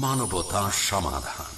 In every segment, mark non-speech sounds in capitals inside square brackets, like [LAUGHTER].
মানবতা সমাধান।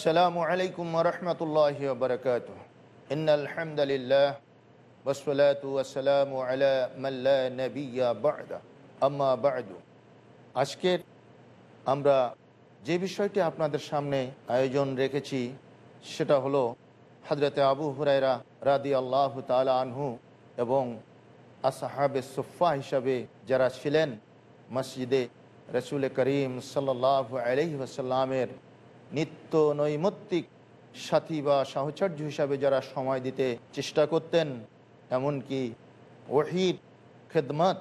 السلام عليكم ورحمة الله وبركاته إن الحمد لله والصلاة والسلام على من لا نبي بعد أما بعد আজকের আমরা যে বিষয়টি আপনাদের সামনে আয়োজন রেখেছি সেটা হলো হজরতে আবু হুরাইরা রাদি আল্লাহ তালা আনহু এবং আসাহাবে সুফা হিসাবে যারা ছিলেন মসজিদে রসুল করিম সাল্লাহ আলহি আসাল্লামের নিত্য নৈমিত্তিক সাথী বা সাহচর্য হিসাবে যারা সময় দিতে চেষ্টা করতেন, এমনকি ওহিদ, খেদমত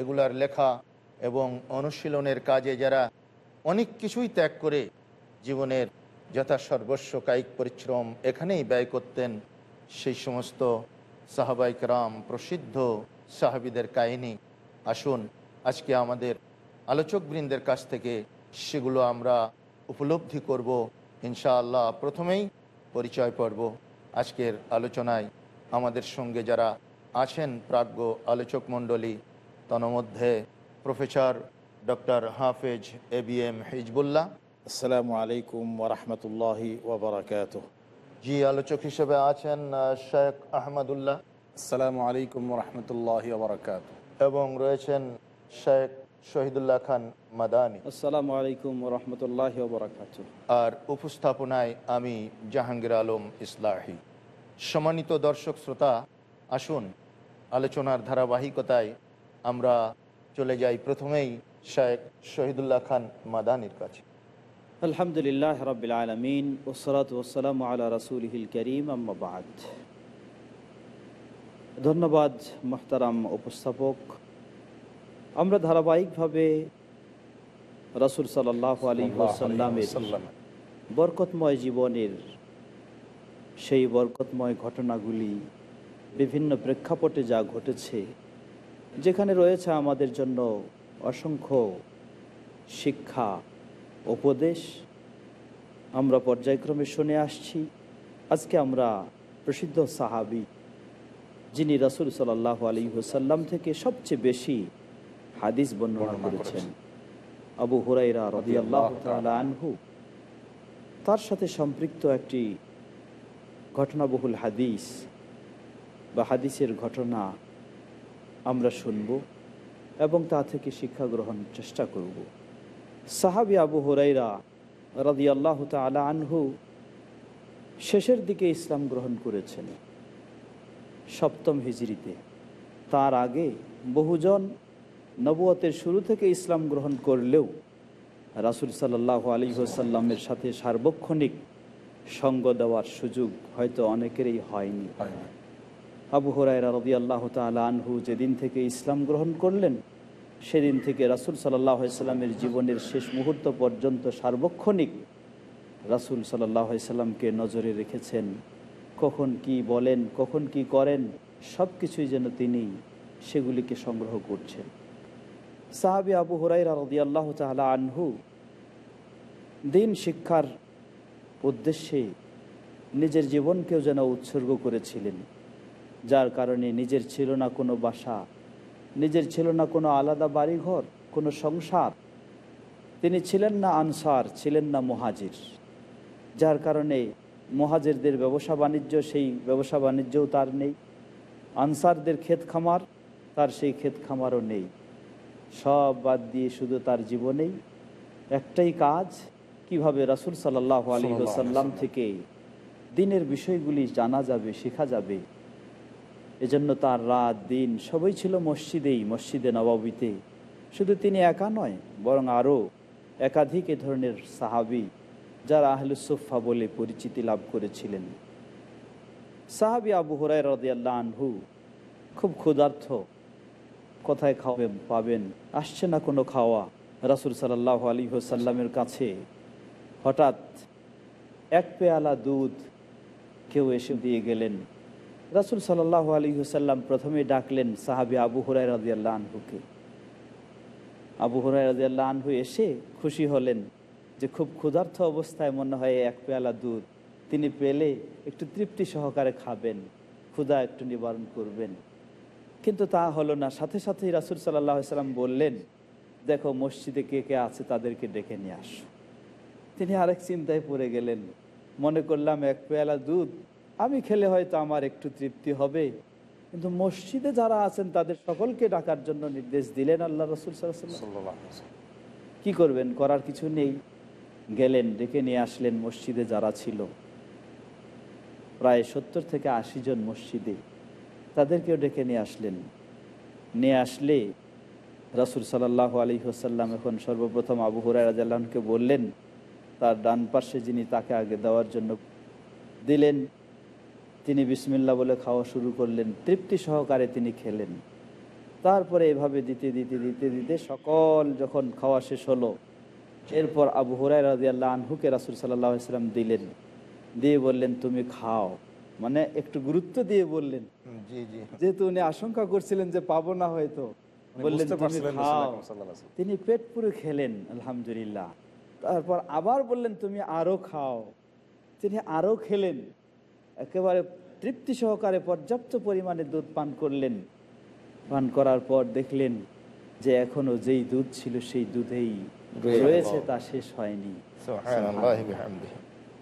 এগুলার লেখা এবং অনুশীলনের কাজে যারা অনেক কিছুই ত্যাগ করে জীবনের যথাসর্বস্ব কায়িক পরিশ্রম এখানেই ব্যয় করতেন, সেই সমস্ত সাহাবাইক রাম প্রসিদ্ধ সাহাবিদের কাহিনী। আসুন আজকে আমাদের আলোচকবৃন্দের কাছ থেকে সেগুলো আমরা উপলব্ধি করব ইনশাআল্লাহ প্রথমেই পরিচয় পর্ব। আজকের আলোচনায় আমাদের সঙ্গে যারা আছেন প্রাজ্ঞ আলোচক মণ্ডলী তন্মধ্যে professor doctor Hafez A B M Hezbollah. আসসালামু আলাইকুম ওরহমতুল্লাহি ওবরাকাত জি আলোচক হিসেবে আছেন শেখ আহমদুল্লাহ। আসসালামু আলাইকুম ওরহমতুল্লাহি ওবরাকাত এবং রয়েছেন শেখ শহীদুল্লাহ খান মাদানী। আসসালামু আলাইকুম রহমতুল্লাহ আর উপস্থাপনায় আমি জাহাঙ্গীর আলম ইসলাহি। সম্মানিত দর্শক শ্রোতা আসুন আলোচনার ধারাবাহিকতায় আমরা চলে যাই প্রথমেই শেখ শহীদুল্লাহ খান মাদানির কাছে। আলহামদুলিল্লাহ রবিল আলমিন ওসরাত ওসালাম আলা রসুলহিল করিম আম্মাবাদ ধন্যবাদ মোহতারাম উপস্থাপক। আমরা ধারাবাহিকভাবে রসুল সাল্লাহ আলী ওসাল্লামের বরকতময় জীবনের সেই বরকতময় ঘটনাগুলি বিভিন্ন প্রেক্ষাপটে যা ঘটেছে যেখানে রয়েছে আমাদের জন্য অসংখ্য শিক্ষা উপদেশ আমরা পর্যায়ক্রমে শুনে আসছি। আজকে আমরা প্রসিদ্ধ সাহাবি যিনি রাসুল সাল্লাহ আলী হুসাল্লাম থেকে সবচেয়ে বেশি হাদিস বর্ণনা করেছেন। আবু হুরাইরা রদিয়াল্লাহ তাআলা আনহু তার সাথে সম্পৃক্ত একটি ঘটনাবহুল হাদিস বা হাদিসের ঘটনা আমরা শুনব এবং তা থেকে শিক্ষা গ্রহণ চেষ্টা করব। সাহাবি আবু হুরাইরা রাদি আল্লাহ তালা আনহু শেষের দিকে ইসলাম গ্রহণ করেছেন। সপ্তম হিজড়িতে তার আগে বহুজন নবুয়তের শুরু থেকে ইসলাম গ্রহণ করলেও রাসুল সাল্লাহ আলী হোসাল্লামের সাথে সার্বক্ষণিক সঙ্গ দেওয়ার সুযোগ হয়তো অনেকেরই হয়নি। আবু হরাইরা রবি আল্লাহ তালা আনহু যেদিন থেকে ইসলাম গ্রহণ করলেন সেদিন থেকে রাসুল সাল্লাহ সাল্লামের জীবনের শেষ মুহূর্ত পর্যন্ত সার্বক্ষণিক রাসুল সাল্লাহ সাল্লামকে নজরে রেখেছেন। কখন কি বলেন কখন কি করেন সব কিছুই যেন তিনি সেগুলিকে সংগ্রহ করছেন। সাহাবি আবু হরাইরা রদি আল্লাহ তালা আনহু দিন শিক্ষার উদ্দেশ্যে নিজের জীবনকেও যেন উৎসর্গ করেছিলেন, যার কারণে নিজের ছিল না কোনো বাসা, নিজের ছিল না কোনো আলাদা বাড়িঘর, কোনো সংসার। তিনি ছিলেন না আনসার, ছিলেন না মহাজির, যার কারণে মহাজেরদের ব্যবসা বাণিজ্য, সেই ব্যবসা বাণিজ্যও তার নেই। আনসারদের ক্ষেত খামার তার সেই ক্ষেত খামারও নেই। সব বাদ দিয়ে শুধু তার জীবনেই একটাই কাজ কীভাবে রাসুল সাল্লাহ আলী সাল্লাম থেকে দিনের বিষয়গুলি জানা যাবে শেখা যাবে। এজন্য তার রাত দিন সবই ছিল মসজিদেই মসজিদে নবাবিতে। শুধু তিনি একা নয় বরং আরও একাধিক এ ধরনের সাহাবি যারা আহলুসুফা বলে পরিচিতি লাভ করেছিলেন। সাহাবি আবু হরাই রদিয়াল্লা আনহু খুব ক্ষুধার্থ কোথায় খাওয়াবেন পাবেন? আসছে না কোনো খাওয়া? রাসুল সাল্লাহ আলী হোসাল্লামের কাছে হঠাৎ এক পেয়ালা দুধ কেউ এসে দিয়ে গেলেন। রাসুল সাল্লাহ আলী হুসাল্লাম প্রথমে ডাকলেন সাহাবি আবু হরাই রাজিয়াল্লাহ আনহুকে। আবু হরাই রাজিয়াল্লাহ আনহু এসে খুশি হলেন যে খুব ক্ষুধার্থ অবস্থায় মনে হয় এক পেয়ালা দুধ তিনি পেলে একটু তৃপ্তি সহকারে খাবেন, ক্ষুধা একটু নিবারণ করবেন। কিন্তু তা হলো না। সাথে সাথেই রাসুল সাল্লাহ সাল্লাম বললেন দেখো মসজিদে কে কে আছে তাদেরকে ডেকে নিয়ে আসো। তিনি আরেক চিন্তায় পড়ে গেলেন। মনে করলাম এক পেয়ালা দুধ আমি খেলে হয়তো আমার একটু তৃপ্তি হবে। কিন্তু মসজিদে যারা আছেন তাদের সকলকে ডাকার জন্য নির্দেশ দিলেন আল্লাহ রসুল কি করবেন? করার কিছু নেই। গেলেন ডেকে নিয়ে আসলেন মসজিদে যারা ছিল। প্রায় সত্তর থেকে আশি জন মসজিদে। তাদেরকেও ডেকে নিয়ে আসলেন। নিয়ে আসলে রাসুল সাল্লাহ আলী হোসাল্লাম এখন সর্বপ্রথম আবু হুরাইরাজকে বললেন, তার ডান পাশে যিনি তাকে আগে দেওয়ার জন্য দিলেন, তিনি বিসমিল্লা বলে খাওয়া শুরু করলেন, তৃপ্তি সহকারে তিনি খেলেন। তারপরে এভাবে দিতে দিতে দিতে দিতে সকল যখন খাওয়া শেষ হলো, এরপর আবু হুরাই রাজিয়াল্লাহ আনহুকে রাসুল সাল্লাহ ইসলাম দিলেন। দিয়ে বললেন, তুমি খাও। মানে একটু গুরুত্ব দিয়ে বললেন। যেহেতু উনি আশঙ্কা করছিলেন যে পাবো না হয়তো। বললেন। তিনি পেট পুরে খেলেন আলহামদুলিল্লাহ। তারপর আবার বললেন তুমি আরও খাও। তিনি আরও খেলেন। একেবারে তৃপ্তি সহকারে পর্যাপ্ত পরিমাণে দুধ পান করলেন। পান করার পর দেখলেন যে এখনও যেই দুধ ছিল সেই দুধেই রয়েছে। তা শেষ হয়নি।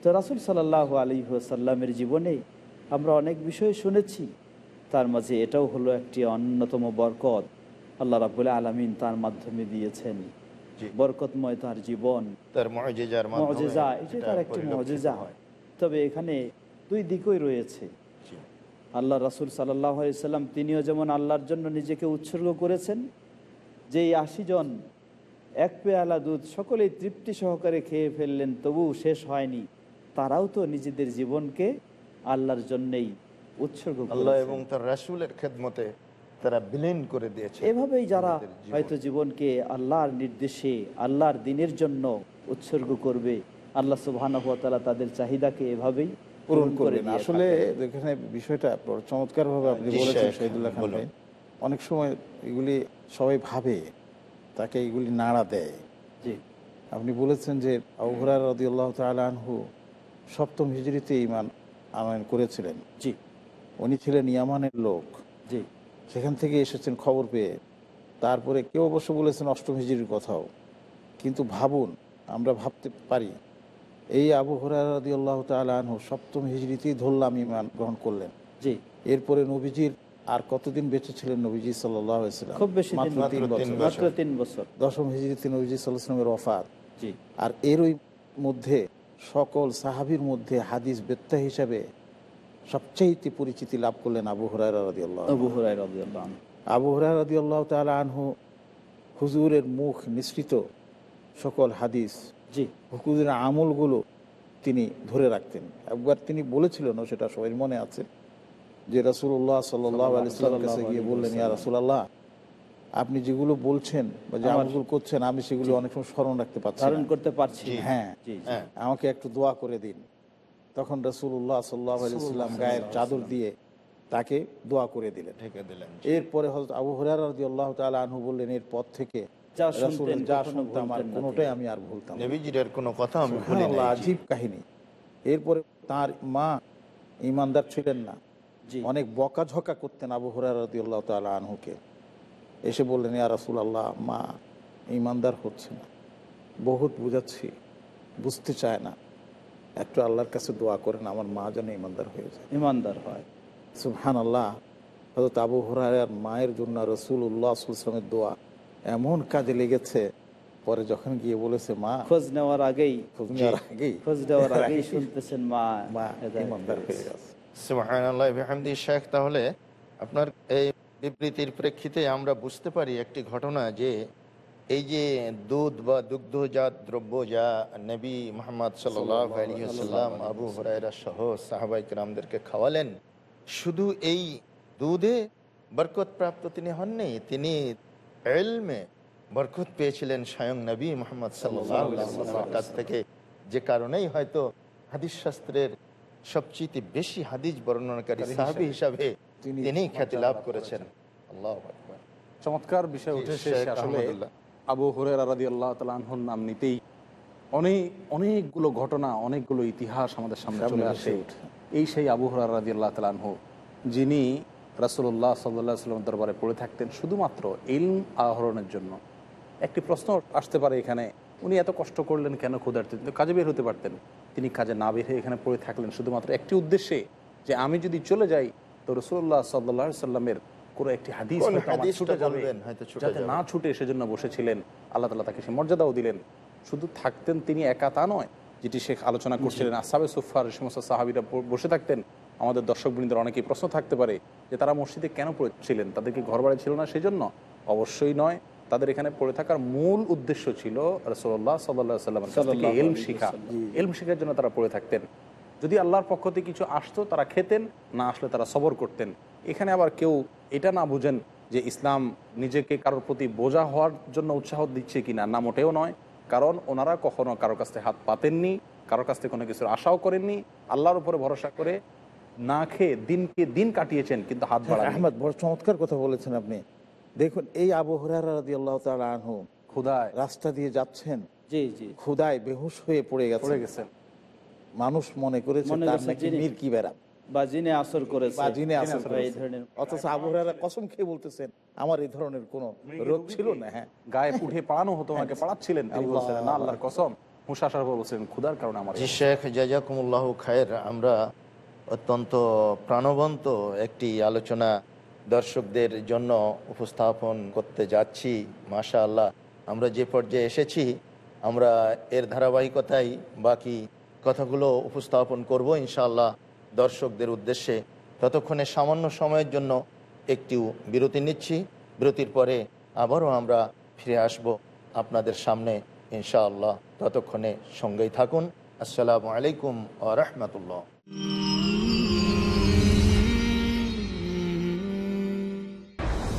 তো রাসুল সাল্লাহ আলী সাল্লামের জীবনে আমরা অনেক বিষয় শুনেছি। তার মাঝে এটাও হলো একটি অন্যতম বরকত। আল্লাহ রাবুল আলমিন তার মাধ্যমে দিয়েছেন। বরকতময় তার জীবন। তার মজেজা এটা একটি মজেজা। হয়। তবে এখানে দুই দিকই রয়েছে। আল্লাহ রাসুল সাল্লাম তিনিও যেমন আল্লাহর জন্য নিজেকে উৎসর্গ করেছেন যে এই আশি জন এক পেয়ালা দুধ সকলেই তৃপ্তি সহকারে খেয়ে ফেললেন তবু শেষ হয়নি। তারাও তো নিজেদের জীবনকে আল্লাহর জন্যেই উৎসর্গ আল্লাহ এবং তার রাসূলের খেদমতে তারা বিলীন করে দিয়েছে এভাবেই যারা হয়তো জীবনকে আল্লাহর নির্দেশে আল্লাহর দিনের জন্য উৎসর্গ করবে আল্লাহ সুবাহানুয়াতালা তাদের চাহিদাকে এভাবেই পূরণ করে আসলে এখানে বিষয়টা চমৎকারভাবে আপনি বলেছেন শহীদুল্লাহ খান অনেক সময় এগুলি সবাই ভাবে তাকে এগুলি নাড়া দেয়। জি। আপনি বলেছেন যে আবহরার রদি আল্লাহ আনহু সপ্তম হিজড়িতে ইমান আনয়ন করেছিলেন। জি। উনি ছিলেন ইয়ামানের লোক। জি। সেখান থেকে এসেছেন খবর পেয়ে। তারপরে কেউ অবশ্য বলেছেন অষ্টম হিজড়ির কথাও। কিন্তু ভাবুন আমরা ভাবতে পারি এই আবু হরারদি আল্লাহ তালহ সপ্তম হিজড়িতেই ধরলাম ইমান গ্রহণ করলেন। জি। এরপরে নবীজির আর কতদিন বেঁচে ছিলেন নবীজি সাল্লাম? খুব বেশি মাত্র তিন বছর। দশম হিজড়িতে নবীজি সাল্লাহামের আর এরই মধ্যে সকল সাহাবির মধ্যে হাদিস বেত্তা হিসাবে সবচেয়ে পরিচিতি লাভ করলেন আবু হরারদি আল্লাহ আবু হুরাই রাদিয়াল্লাহু আনহু। আবু হরারদি আল্লাহ তালা আনহু হুজুরের মুখ নিঃসৃত সকল হাদিস জি। হুজুরের আমলগুলো তিনি ধরে রাখতেন। একবার তিনি বলেছিলেন সেটা সবাই মনে আছে যে রাসুল্লাহ সাল্লাহ আলিয়াল্লাম কাছে গিয়ে বললেন ইয়া রাসুলাল্লাহ আপনি যেগুলো বলছেন বা যে আমার- আমলগুলো করছেন আমি সেগুলো অনেক সময় স্মরণ রাখতে পারছি না। করতে পারছি হ্যাঁ। হ্যাঁ। আমাকে একটু দোয়া করে দিন। তখন রসুল্লাহ সাল্লাহ আলিয়াল্লাম গায়ের চাদর দিয়ে তাকে দোয়া করে দিলেন। ঢেকে দিলেন। এরপরে হজরত আবু হরার রাজি আল্লাহ তালা আনহু বললেন এর পর থেকে এরপরে তার মা ইমানদার ছিলেন না। জি। অনেক বকাঝকা করতেন আবু হরার রাজি আল্লাহ তালা আনহুকে। এসে বললেন ইয়া রাসুল আল্লাহ মা ইমানদার হচ্ছে না। বহুত বুঝাচ্ছি বুঝতে চায় না। একটু আল্লাহর কাছে দোয়া করেন আমার মা যেন ইমানদার হয়ে যায়। ইমানদার হয়। সুবহান আল্লাহ হজরত আবু হরার মায়ের জন্য রসুল উল্লাহ আসলামের দোয়া এমন কাজে লেগেছে পরে যখন গিয়ে বলেছে মা খোঁজ নেওয়ার আগেই খোঁজ নেওয়ার আগেই খোঁজ নেওয়ার [LAUGHS] আগেই শুনতেছেন মা মা ইমানদার হয়ে গেছে। সুবহানাল্লাহ বিহামদি শেখ তাহলে আপনার এই বিবৃতির প্রেক্ষিতে আমরা বুঝতে পারি একটি ঘটনা যে এই যে দুধ বা দুগ্ধজাত দ্রব্য যা নবী মোহাম্মদ সাল্লাম আবু হরাইরা সহ সাহাবাইক রামদেরকে খাওয়ালেন শুধু এই দুধে বরকত প্রাপ্ত তিনি হননি তিনি এলমে বরকত পেয়েছিলেন স্বয়ং নবী মোহাম্মদ সাল্লামের কাছ থেকে। যে কারণেই হয়তো হাদিস শাস্ত্রের সবচেয়ে বেশি হাদিস বর্ণনাকারী সাহাবি হিসাবে তিনি খ্যাতি লাভ করেছেন। আল্লাহ চমৎকার বিষয় উঠেছে আসলে আবু হরের আরাদি আল্লাহ তালাহর নাম নিতেই অনেক অনেকগুলো ঘটনা অনেকগুলো ইতিহাস আমাদের সামনে চলে আসে। এই সেই আবু হরার রাদি আল্লাহ তালাহ যিনি রাসুল্লাহ সাল্লাহ সাল্লাম দরবারে পড়ে থাকতেন শুধুমাত্র ইলম আহরণের জন্য। একটি প্রশ্ন আসতে পারে এখানে উনি এত কষ্ট করলেন কেন ক্ষুধার্ত? কিন্তু কাজে বের হতে পারতেন। তিনি কাজে না বের হয়ে এখানে পড়ে থাকলেন শুধুমাত্র একটি উদ্দেশ্যে যে আমি যদি চলে যাই তো রসুল্লাহ সাল্লাহ সাল্লামের কোনো একটি হাদিস ছুটে যাবে যাতে না ছুটে সেজন্য বসেছিলেন। আল্লাহ তালা তাকে সে মর্যাদাও দিলেন। শুধু থাকতেন তিনি একা তা নয় যেটি শেখ আলোচনা করছিলেন আসাবে সুফার সমস্ত সাহাবিরা বসে থাকতেন। আমাদের দর্শকবৃন্দের অনেকেই প্রশ্ন থাকতে পারে যে তারা মসজিদে কেন পড়েছিলেন? তাদেরকে ঘর বাড়ি ছিল না সেজন্য? অবশ্যই নয়। তাদের এখানে পড়ে থাকার মূল উদ্দেশ্য ছিল রসোল্লাহ সাল্লাহ সাল্লাল্লাহু এলম শিখা। এলম শিখার জন্য তারা পড়ে থাকতেন। যদি আল্লাহর পক্ষ থেকে কিছু আসতো তারা খেতেন না আসলে তারা সবর করতেন। এখানে আবার কেউ এটা না বুঝেন যে ইসলাম নিজেকে কারোর প্রতি বোঝা হওয়ার জন্য উৎসাহ দিচ্ছে কিনা না মোটেও নয়। কারণ ওনারা কখনো কারোর কাছ থেকে হাত পাতেননি কারোর কাছ থেকে কোনো কিছুর আশাও করেননি। আল্লাহর উপরে ভরসা করে না খেয়ে দিনকে দিন কাটিয়েছেন কিন্তু হাত বাড়ান আহমদ বড় চমৎকার কথা বলেছেন আপনি। দেখুন এই আবু হরারি আল্লাহ তালা আনহু ক্ষুধায়। রাস্তা দিয়ে যাচ্ছেন। জি জি। ক্ষুদায় বেহুশ হয়ে পড়ে গেছে পড়ে গেছেন। মানুষ মনে করেছে তার নাকি যিনি- মির বেড়াম বা জিনে আসর করেছে বা জিনে আসর করেছে। অথচ আবু হরারা কসম খেয়ে বলতেছেন আমার এই ধরনের কোনো রোগ ছিল না হ্যাঁ। গায়ে উঠে পাড়ানো হতো ওনাকে পাড়াচ্ছিলেন তিনি বলছেন না আল্লাহর কসম কারণে আমার জি শেখ জাজাকুমুল্লাহ খায়ের। আমরা অত্যন্ত প্রাণবন্ত একটি আলোচনা দর্শকদের জন্য উপস্থাপন করতে যাচ্ছি। মাশা আল্লাহ আমরা যে পর্যায়ে এসেছি আমরা এর ধারাবাহিকতায় বাকি কথাগুলো উপস্থাপন করব, ইনশাআল্লাহ দর্শকদের উদ্দেশ্যে। ততক্ষণে সামান্য সময়ের জন্য একটিও বিরতি নিচ্ছি। বিরতির পরে আবারও আমরা ফিরে আসব আপনাদের সামনে, ইনশাআল্লাহ। ততক্ষণে সঙ্গেই থাকুন। আসসালামু আলাইকুম আ রহমতুল্লাহ।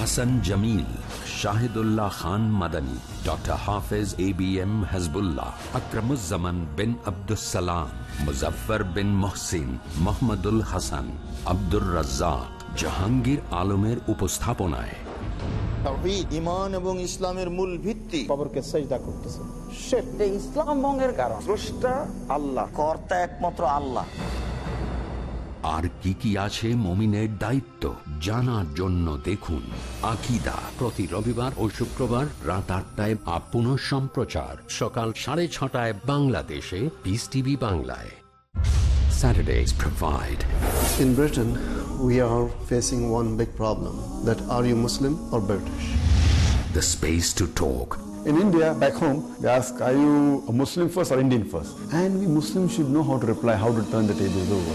Hasan Jamil Shahidullah Khan Madani doctor Hafez A B M Hasbullah Akramuzzaman bin Abdussalam Muzaffar bin Mohsin Mohammadul Hasan Abdur Razzaq Jahangir আলমের উপস্থাপনায়। ঈমান এবং ইসলামের মূল ভিত্তি। কবরকে সেজদা ইসলাম ভঙ্গের কারণ। স্রষ্টা আল্লাহ কর্তা একমাত্র আল্লাহ। আর কি কি আছে মমিনের দায়িত্ব জানার জন্য দেখুন আকিদা প্রতি রবিবার ও শুক্রবার রাত আটটায় আপন সম্প্রচার সকাল সাড়ে ছটায় বাংলাদেশে পিস টিভি বাংলায় Saturdays provide In Britain, we are facing one big problem that are you Muslim or British? the space to talk In India, back home, they ask, are you a Muslim first or Indian first? And we Muslims should know how to reply, how to turn the tables over.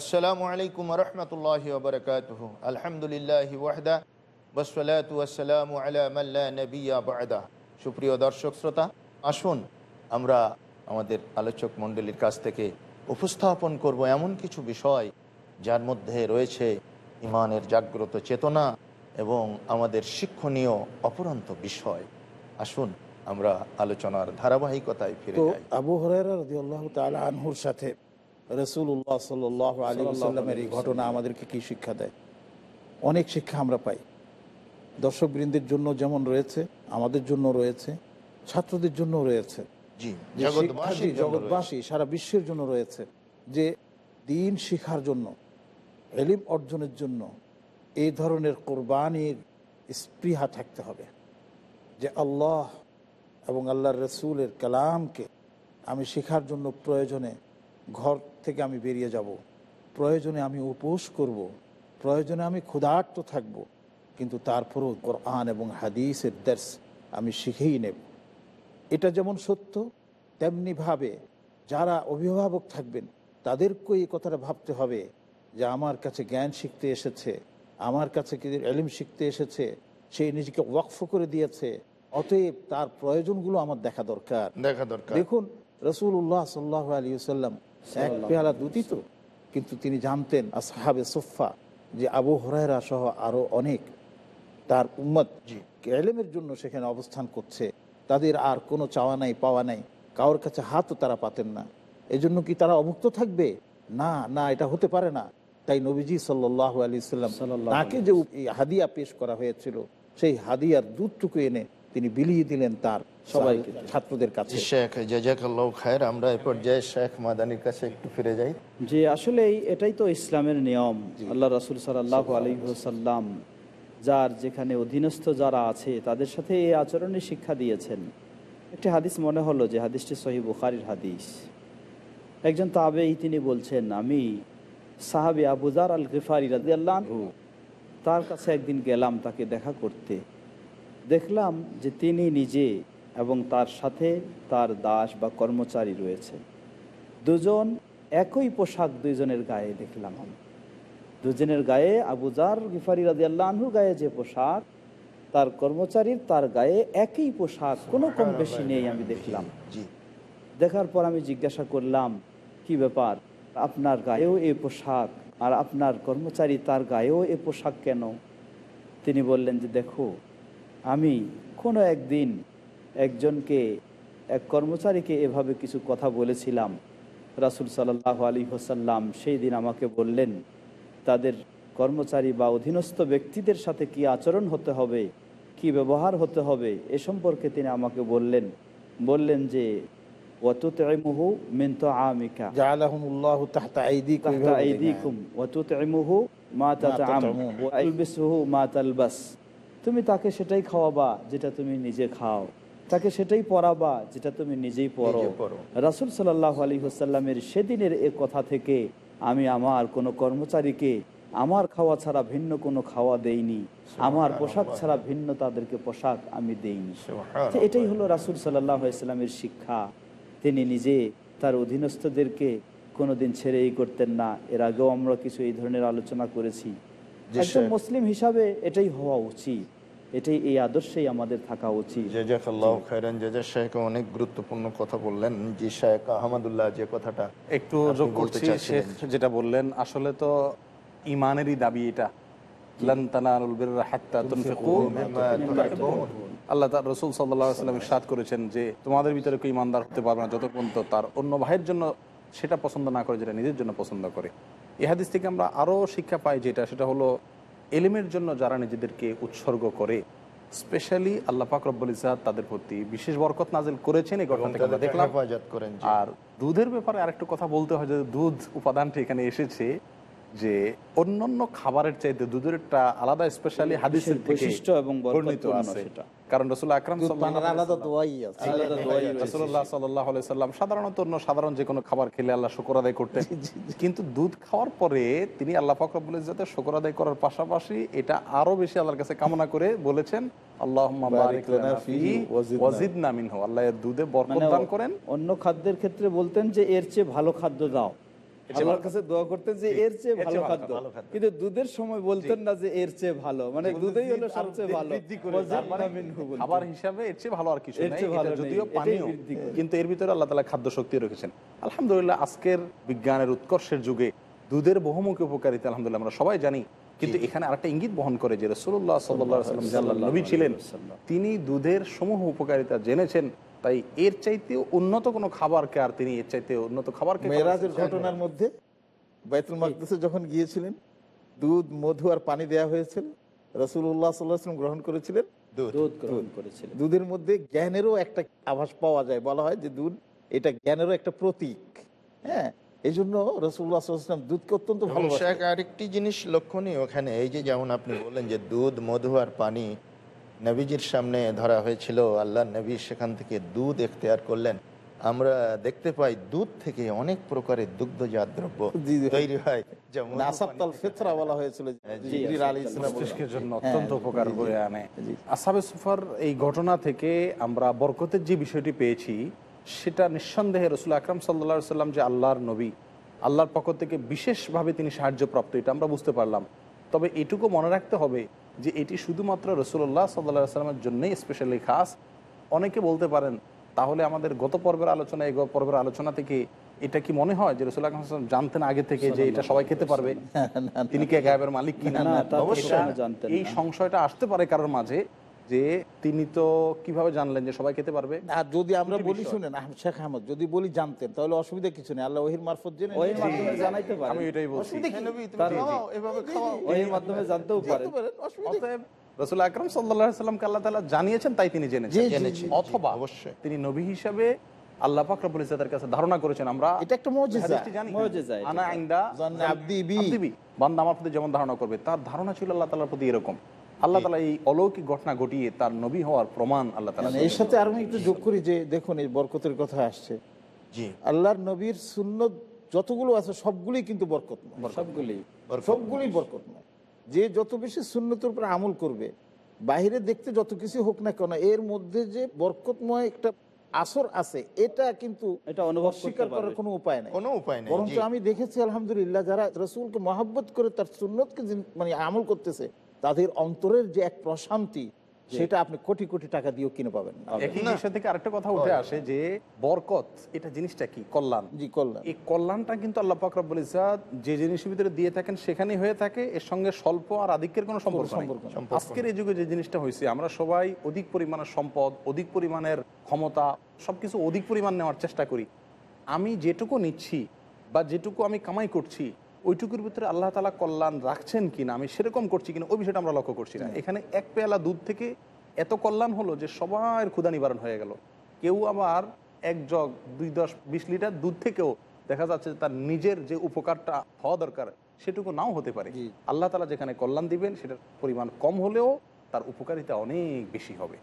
আসসালামু আলাইকুম রহমতুল্লাহ বরকাত আলহামদুলিল্লাহ ওয়াহদা ওয়াসালামু নবিয়া বাদা। সুপ্রিয় দর্শক শ্রোতা আসুন আমরা আমাদের আলোচক মণ্ডলীর কাছ থেকে উপস্থাপন করব এমন কিছু বিষয় যার মধ্যে রয়েছে ইমানের জাগ্রত চেতনা এবং আমাদের শিক্ষণীয় অপরন্ত বিষয়। আসুন আমরা আলোচনার ধারাবাহিকতায় ফিরে আবু তাআলা আনহুর সাথে রসুল্লাহ সাল্লাহ আলী সাল্লামের এই ঘটনা আমাদেরকে কি শিক্ষা দেয়? অনেক শিক্ষা আমরা পাই। দর্শকবৃন্দের জন্য যেমন রয়েছে আমাদের জন্য রয়েছে ছাত্রদের জন্য রয়েছে। জগৎবাসী সারা বিশ্বের জন্য রয়েছে। যে দিন শিখার জন্য এলিম অর্জনের জন্য এই ধরনের কোরবানির স্পৃহা থাকতে হবে। যে আল্লাহ এবং আল্লাহর রসুলের কালামকে আমি শেখার জন্য প্রয়োজনে ঘর থেকে আমি বেরিয়ে যাব প্রয়োজনে আমি উপোস করব। প্রয়োজনে আমি ক্ষুধার্ত থাকব। কিন্তু তারপরও কোরআন এবং হাদিসের দর্শ আমি শিখেই নেব এটা যেমন সত্য তেমনিভাবে যারা অভিভাবক থাকবেন তাদেরকেও এই কথাটা ভাবতে হবে যে আমার কাছে জ্ঞান শিখতে এসেছে আমার কাছে কি এলিম শিখতে এসেছে সে নিজেকে ওয়াকফ করে দিয়েছে অতএব তার প্রয়োজনগুলো আমার দেখা দরকার দেখা দরকার দেখুন রসুল্লাহ সাল্লাহ আলী সাল্লাম এক পেয়ালা দুধই তো। কিন্তু তিনি জানতেন আসহাবে সোফা যে আবু হরাইরা সহ আরও অনেক তার উম্মত এলেমের জন্য সেখানে অবস্থান করছে। তাদের আর কোনো চাওয়া নাই পাওয়া নাই। কারোর কাছে হাতও তারা পাতেন না। এজন্য কি তারা অভুক্ত থাকবে? না না এটা হতে পারে না। তাই নবীজি সাল্লাহ আলী সাল্লাম তাকে যে হাদিয়া পেশ করা হয়েছিল সেই হাদিয়ার দুধটুকু এনে তিনি বিলিয়ে দিলেন তার সবাই ছাত্রদের কাছে। শেখ জাজাকাল্লাহ খায়ের আমরা এ পর্যায়ে শেখ মাদানির কাছে একটু ফিরে যাই। যে আসলে এটাই তো ইসলামের নিয়ম। আল্লাহ রাসুল সাল্লাহ আলহিহসাল্লাম যার যেখানে অধীনস্থ যারা আছে তাদের সাথে এই আচরণে শিক্ষা দিয়েছেন। একটি হাদিস মনে হলো যে হাদিসটি সহি বুখারির হাদিস। একজন তাবেই তিনি বলছেন আমি সাহাবি আবুজার আল গিফারি রাজি আল্লাহ তার কাছে একদিন গেলাম তাকে দেখা করতে। দেখলাম যে তিনি নিজে এবং তার সাথে তার দাস বা কর্মচারী রয়েছে। দুজন একই পোশাক দুইজনের গায়ে দেখলাম আমি। দুজনের গায়ে আবুজার গিফারি রাজি আল্লাহর গায়ে যে পোশাক তার কর্মচারীর তার গায়ে একই পোশাক কোনো কম বেশি নেই আমি দেখলাম। দেখার পর আমি জিজ্ঞাসা করলাম কি ব্যাপার? আপনার গায়েও এই পোশাক আর আপনার কর্মচারী তার গায়েও এ পোশাক কেন? তিনি বললেন যে দেখো আমি কোনো একদিন একজনকে এক কর্মচারীকে এভাবে কিছু কথা বলেছিলাম। রাসুল সাল্লাহ আলী হোসাল্লাম সেই দিন আমাকে বললেন তাদের কর্মচারী বা অধীনস্থ ব্যক্তিদের সাথে কি আচরণ হতে হবে? কি ব্যবহার হতে হবে? এ সম্পর্কে তিনি আমাকে বললেন। বললেন যে মিন মা তালবাস। তুমি তাকে সেটাই খাওয়াবা যেটা তুমি নিজে খাও। তাকে সেটাই পরাবা যেটা তুমি নিজেই পরো। রাসুল সাল্লাহ আলী হোসাল্লামের সেদিনের এ কথা থেকে আমি আমার কোনো কর্মচারীকে আমার খাওয়া ছাড়া ভিন্ন কোনো খাওয়া দেইনি। আমার পোশাক ছাড়া ভিন্ন তাদেরকে পোশাক আমি দেইনি। এটাই হলো রাসুল সাল্লাহ ইসলামের শিক্ষা। তিনি নিজে তার অধীনস্থদেরকে কোনোদিন ছেড়েই করতেন না। এর আগেও আমরা কিছু এই ধরনের আলোচনা করেছি। একজন মুসলিম হিসাবে এটাই হওয়া উচিত। এটাই এই আদর্শেই আমাদের থাকা উচিত। জাজাকাল্লাহ খায়রান। জাজা শেখ অনেক গুরুত্বপূর্ণ কথা বললেন। জি শেখ আহমদুল্লাহ যে কথাটা একটু যোগ করছি শেখ যেটা বললেন আসলে তো ইমানেরই দাবি এটা। আল্লাহ তার রসুল সাল্লাম সাদ করেছেন যে তোমাদের ভিতরে কেউ ইমানদার হতে পারবে না যতক্ষণ পর্যন্ত তার অন্য ভাইয়ের জন্য সেটা পছন্দ না করে যেটা নিজের জন্য পছন্দ করে। হাদিস থেকে আমরা আরও শিক্ষা পাই যেটা সেটা হলো এলেমের জন্য যারা নিজেদেরকে উৎসর্গ করে স্পেশালি আল্লাহ পাক রব্বুল ইজাদ তাদের প্রতি বিশেষ বরকত নাজিল করেছেন এই ঘটনা থেকে দেখলাম। আর দুধের ব্যাপারে আরেকটু কথা বলতে হয় যে দুধ উপাদানটি এখানে এসেছে যে অন্যান্য খাবারের চাইতে দুধের একটা আলাদা স্পেশালি হাদিসের বৈশিষ্ট্য এবং বর্ণিত আছে সেটা। কারণ রসুল আকরাম। রসুল্লাহ সাল্লাহ সাল্লাম সাধারণত অন্য সাধারণ যে কোনো খাবার খেলে আল্লাহ শুকর আদায় করতেন। কিন্তু দুধ খাওয়ার পরে তিনি আল্লাহ ফাকরবুল ইজাতে শুকর আদায় করার পাশাপাশি এটা আরও বেশি আল্লাহর কাছে কামনা করে বলেছেন আল্লাহ দুধে বরকত মানে দান করেন। অন্য খাদ্যের ক্ষেত্রে বলতেন যে এর চেয়ে ভালো খাদ্য দাও। আল্লাহর কাছে দোয়া করতেন যে এর চেয়ে ভালো খাদ্য। কিন্তু দুধের সময় বলতেন না যে এর চেয়ে ভালো। মানে দুধেই হলো সবচেয়ে ভালো। বলতেন। খাবার হিসাবে এর চেয়ে ভালো আর কিছু যদিও পানীয় কিন্তু এর ভিতরে আল্লাহ তালা খাদ্য শক্তি রেখেছেন। আলহামদুলিল্লাহ আজকের বিজ্ঞানের উৎকর্ষের যুগে দুধের বহুমুখী উপকারিতা আলহামদুলিল্লাহ আমরা সবাই জানি। কিন্তু এখানে আরেকটা ইঙ্গিত বহন করে যে রসুল্লাহ সাল্লাম আল্লাহ নবী ছিলেন তিনি দুধের সমূহ উপকারিতা জেনেছেন। তাই এর চাইতেও উন্নত কোনো খাবারকে আর তিনি এর চাইতে উন্নত খাবারকে মেয়েরাজের ঘটনার মধ্যে বাইতুল মাকদেসে যখন গিয়েছিলেন দুধ মধু আর পানি দেয়া হয়েছিল রসুল্লাহ সাল্লাহাম গ্রহণ করেছিলেন? দুধ। গ্রহণ করেছিলেন। দুধের মধ্যে জ্ঞানেরও একটা আভাস পাওয়া যায়। বলা হয় যে দুধ এটা জ্ঞানেরও একটা প্রতীক। হ্যাঁ এই জন্য রসুল্লাহ সাল্লাম দুধকে অত্যন্ত ভালো আরেকটি জিনিস লক্ষণীয় ওখানে এই যে যেমন আপনি বললেন যে দুধ মধু আর পানি নবীজির সামনে ধরা হয়েছিল আল্লাহ নবী সেখান থেকে দুধ এখতেয়ার করলেন। আমরা দেখতে পাই দুধ থেকে অনেক প্রকারের দুগ্ধজাত দ্রব্য। তৈরি হয়। যেমন বলা হয়েছিল জন্য হ্যাঁ, অত্যন্ত উপকার বয়ে আনে। আসাবে সুফার এই ঘটনা থেকে আমরা বরকতের যে বিষয়টি পেয়েছি সেটা নিঃসন্দেহে রসুল আকরাম সাল্লা সাল্লাম যে আল্লাহর নবী আল্লাহর পক্ষ থেকে বিশেষভাবে তিনি সাহায্যপ্রাপ্ত এটা আমরা বুঝতে পারলাম। তবে এটুকু মনে রাখতে হবে যে এটি শুধুমাত্র রসুল্লাহ সাল্লা সাল্লামের জন্যই স্পেশালি খাস। অনেকে বলতে পারেন তাহলে আমাদের গত পর্বের আলোচনা এই গত পর্বের আলোচনা থেকে এটা কি মনে হয় যে রসুল আকরাম জানতেন আগে থেকে যে এটা সবাই খেতে পারবে? তিনি কে গায়েবের মালিক কিনা অবশ্যই। এই সংশয়টা আসতে পারে কারোর মাঝে যে তিনি তো কীভাবে জানলেন যে সবাই খেতে পারবে? আর যদি আমরা বলি শুনেন শেখ আহমদ যদি বলি জানতেন তাহলে অসুবিধা কিছু নেই। আল্লাহ ওহির মারফত জেনে ওহির মাধ্যমে জানাইতে পারেন আমি এটাই বলছি। অসুবিধা কি? তার খাওয়াও, এভাবে খাওয়াও। ওহির মাধ্যমে জানতেও পারেন? অতএব রসুল আকরম সাল্লামকে আল্লাহ তালা জানিয়েছেন তাই তিনি জেনেছেন। অথবা অবশ্যই। তিনি নবী হিসাবে আল্লাহ পাক রব্বুল ইজ্জাতের কাছে ধারণা করেছেন আমরা এটা একটা মুজিজা। মুজিজা আনা ইনদা জান্নে বি। বান্দা আমার প্রতি যেমন ধারণা করবে তার ধারণা ছিল আল্লাহ তালার প্রতি এরকম। আল্লাহ তালা এই অলৌকিক ঘটনা ঘটিয়ে তার নবী হওয়ার প্রমাণ আল্লাহ তালা মানে এর সাথে আরও একটু যোগ করি যে দেখুন এই বরকতের কথা আসছে। জি। আল্লাহর নবীর সুন্নত যতগুলো আছে সবগুলোই কিন্তু বরকতময়। সবগুলি যে যত বেশি সুন্নতের উপর আমল করবে বাইরে দেখতে যত কিছু হোক না কেন এর মধ্যে যে বরকতময় একটা আসর আছে এটা কিন্তু এটা অনুভব করতে অস্বীকার করার। কোনো উপায় নেই। কোনো উপায় নেই বরঞ্চ আমি দেখেছি আলহামদুলিল্লাহ যারা রসুলকে মহাব্বত করে তার সুন্নতকে মানে আমল করতেছে তাদের অন্তরের যে এক প্রশান্তি সেটা আপনি কোটি কোটি টাকা দিয়েও কিনে পাবেন না। থেকে আরেকটা কথা উঠে আসে যে বরকত এটা জিনিসটা কি? কল্যাণ। জি কল্যাণ। এই কল্যাণটা কিন্তু আল্লাহ পাক রব্বুল যে জিনিসের ভিতরে দিয়ে থাকেন সেখানেই হয়ে থাকে। এর সঙ্গে স্বল্প আর আধিক্যের কোনো সম্পর্ক নেই। সম্পর্ক আজকের এই যুগে যে জিনিসটা হয়েছে আমরা সবাই অধিক পরিমাণের সম্পদ অধিক পরিমাণের ক্ষমতা সবকিছু অধিক পরিমাণ নেওয়ার চেষ্টা করি। আমি যেটুকু নিচ্ছি বা যেটুকু আমি কামাই করছি ওইটুকুর ভিতরে আল্লাহ তালা কল্যাণ রাখছেন কিনা আমি সেরকম করছি কিনা ওই বিষয়টা আমরা লক্ষ্য করছি না। এখানে এক পেয়ালা দুধ থেকে এত কল্যাণ হলো যে সবার ক্ষুধা নিবারণ হয়ে গেল। কেউ আবার এক জগ দুই দশ বিশ লিটার দুধ থেকেও দেখা যাচ্ছে তার নিজের যে উপকারটা হওয়া দরকার সেটুকু নাও হতে পারে। আল্লাহ তালা যেখানে কল্যাণ দিবেন সেটার পরিমাণ কম হলেও তার উপকারিতা অনেক বেশি হবে।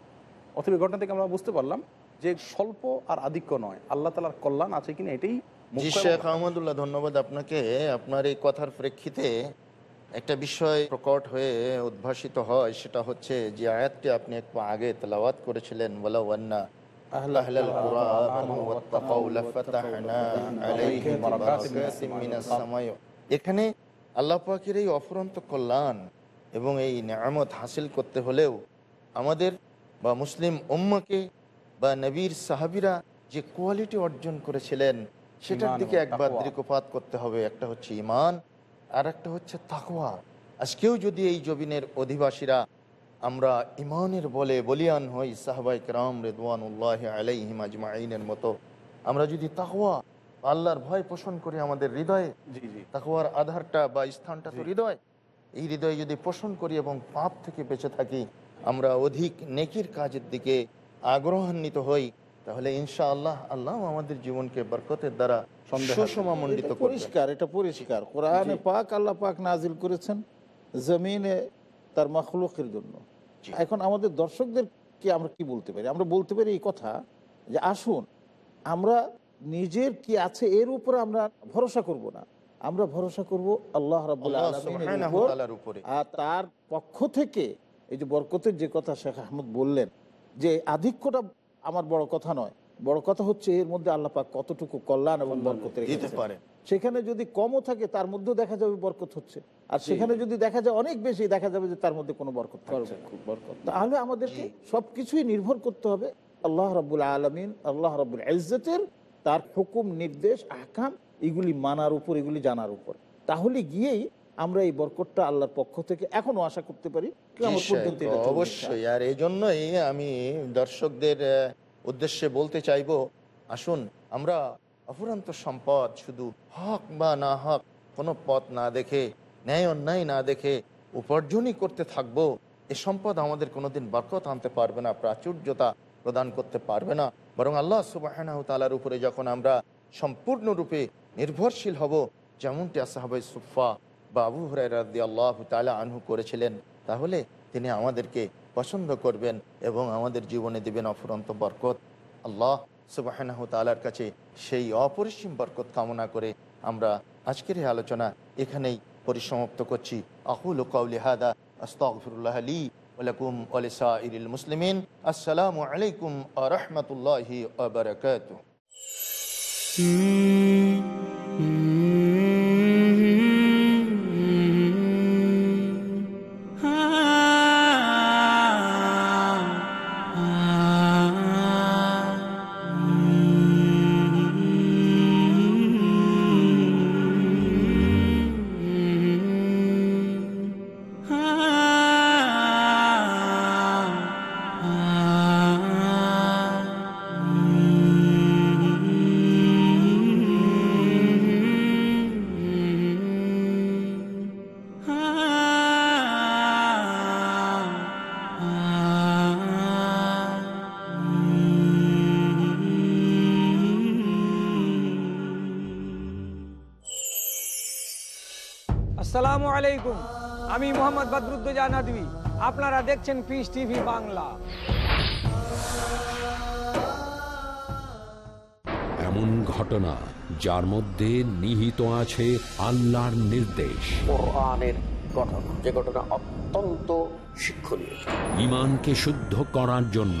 অথবা ঘটনা থেকে আমরা বুঝতে পারলাম যে স্বল্প আর আধিক্য নয় আল্লাহ তালার কল্যাণ আছে কিনা এটাই জি শেখ আহমদুল্লাহ ধন্যবাদ আপনাকে। আপনার এই কথার প্রেক্ষিতে একটা বিষয় প্রকট হয়ে উদ্ভাসিত হয় সেটা হচ্ছে যে আয়াতটি আপনি একটু আগে তেলাওয়াত করেছিলেন বলা ওয়ান্না এখানে আল্লাহ পাকের এই অফুরন্ত কল্যাণ এবং এই নিয়ামত হাসিল করতে হলেও আমাদের বা মুসলিম উম্মাকে বা নবীর সাহাবিরা যে কোয়ালিটি অর্জন করেছিলেন সেটার দিকে একবার। দৃকপাত করতে হবে। একটা হচ্ছে ইমান আর একটা হচ্ছে তাকওয়া। আজকেও যদি এই জবিনের অধিবাসীরা আমরা ইমানের বলে বলিয়ান হই সাহবাই রাম রেদওয়ানুল্লাহ আলাইহিম আজমাইনের মতো আমরা যদি তাকওয়া আল্লাহর ভয় পোষণ করি আমাদের হৃদয়ে জি আধারটা বা স্থানটা তো হৃদয় এই হৃদয়ে যদি পোষণ করি এবং পাপ থেকে বেঁচে থাকি আমরা অধিক নেকির কাজের দিকে আগ্রহান্বিত হই তাহলে ইনশা আল্লাহ আল্লাহ আমাদের জীবনকে বরকতের দ্বারা সুষমামণ্ডিত পরিষ্কার এটা পরিষ্কার। কোরআনে পাক আল্লাহ পাক নাজিল করেছেন জমিনে তার মখলুকের জন্য। এখন আমাদের দর্শকদেরকে আমরা কি বলতে পারি? আমরা বলতে পারি এই কথা যে আসুন আমরা নিজের কি আছে এর উপরে আমরা ভরসা করব না। আমরা ভরসা করব আল্লাহ রাবুল আল্লাহ আলমিনের সুবহানাহু উপর তাআলার উপরে। আর তার পক্ষ থেকে এই যে বরকতের যে কথা শেখ আহমদ বললেন যে আধিক্যটা আমার বড় কথা নয়। বড় কথা হচ্ছে এর মধ্যে আল্লাহ পাক কতটুকু কল্যাণ এবং বরকত রেখেছেন। পারেন সেখানে যদি কমও থাকে তার মধ্যেও দেখা যাবে বরকত হচ্ছে। আর সেখানে যদি দেখা যায় অনেক বেশি দেখা যাবে যে তার মধ্যে কোনো বরকত না। তাহলে আমাদেরকে সবকিছুই নির্ভর করতে হবে আল্লাহ রাবুল আলমিন আল্লাহ রাবুল ইজ্জতের তার হুকুম নির্দেশ আহকাম এগুলি মানার উপর এগুলি জানার উপর। তাহলে গিয়েই আমরা এই বরকতটা আল্লাহর পক্ষ থেকে এখনও আশা করতে পারি। অবশ্যই আর এই জন্যই আমি দর্শকদের উদ্দেশ্যে বলতে চাইব আসুন আমরা অফুরান্ত সম্পদ শুধু হক বা না হক কোনো পথ না দেখে ন্যায় অন্যায় না দেখে উপার্জনই করতে থাকব এ সম্পদ আমাদের কোনোদিন বরকত আনতে পারবে না প্রাচুর্যতা প্রদান করতে পারবে না বরং আল্লাহ সুবাহ তালার উপরে যখন আমরা সম্পূর্ণরূপে নির্ভরশীল হব যেমনটি আসাহাবাই সুফা বা আবু হরাই আল্লাহ তালা আনহু করেছিলেন, তাহলে তিনি আমাদেরকে পছন্দ করবেন এবং আমাদের জীবনে দিবেন অফুরন্ত বরকত। আল্লাহ সুবাহ তালার কাছে সেই অপরিসীম বরকত কামনা করে আমরা আজকের এই আলোচনা এখানেই পরিসমাপ্ত করছি। আকুল কৌলি হাদা আস্তফিরুল্লাহ আলী ওয়ালাকুম ওয়ালিসাইরিল মুসলিমিন। আসসালামু আলাইকুম আ রহমতুল্লাহি আবরকাতুহ আসসালামু আলাইকুম। আমি মোহাম্মদ বদরুদ্দোজা নদী আপনারা দেখছেন পিস টিভি বাংলা। এমন ঘটনা যার মধ্যে নিহিত আছে আল্লাহর নির্দেশ। কোরআনের ঘটনা। যে ঘটনা অত্যন্ত শিক্ষণীয়। ইমানকে শুদ্ধ করার জন্য